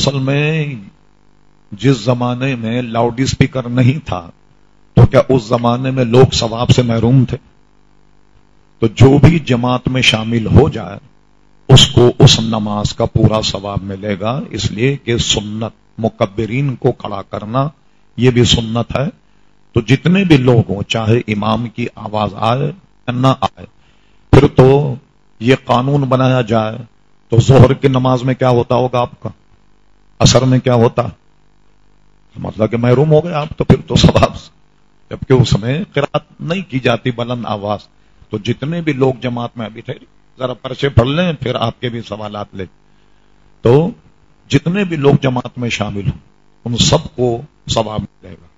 اصل میں جس زمانے میں لاؤڈ اسپیکر نہیں تھا، تو کیا اس زمانے میں لوگ ثواب سے محروم تھے؟ تو جو بھی جماعت میں شامل ہو جائے، اس کو اس نماز کا پورا ثواب ملے گا۔ اس لیے کہ سنت مکبرین کو کھڑا کرنا، یہ بھی سنت ہے۔ تو جتنے بھی لوگ ہوں، چاہے امام کی آواز آئے نہ آئے، پھر تو یہ قانون بنایا جائے۔ تو زہر کی نماز میں کیا ہوتا ہوگا آپ کا؟ اثر میں کیا ہوتا؟ مطلب کہ محروم ہو گئے آپ تو پھر تو ثواب جبکہ اس میں قرآت نہیں کی جاتی بلند آواز۔ تو جتنے بھی لوگ جماعت میں ابھی تھے ذرا پرچے پڑھ لیں، پھر آپ کے بھی سوالات لیں۔ تو جتنے بھی لوگ جماعت میں شامل ہوں، ان سب کو ثواب ملے گا۔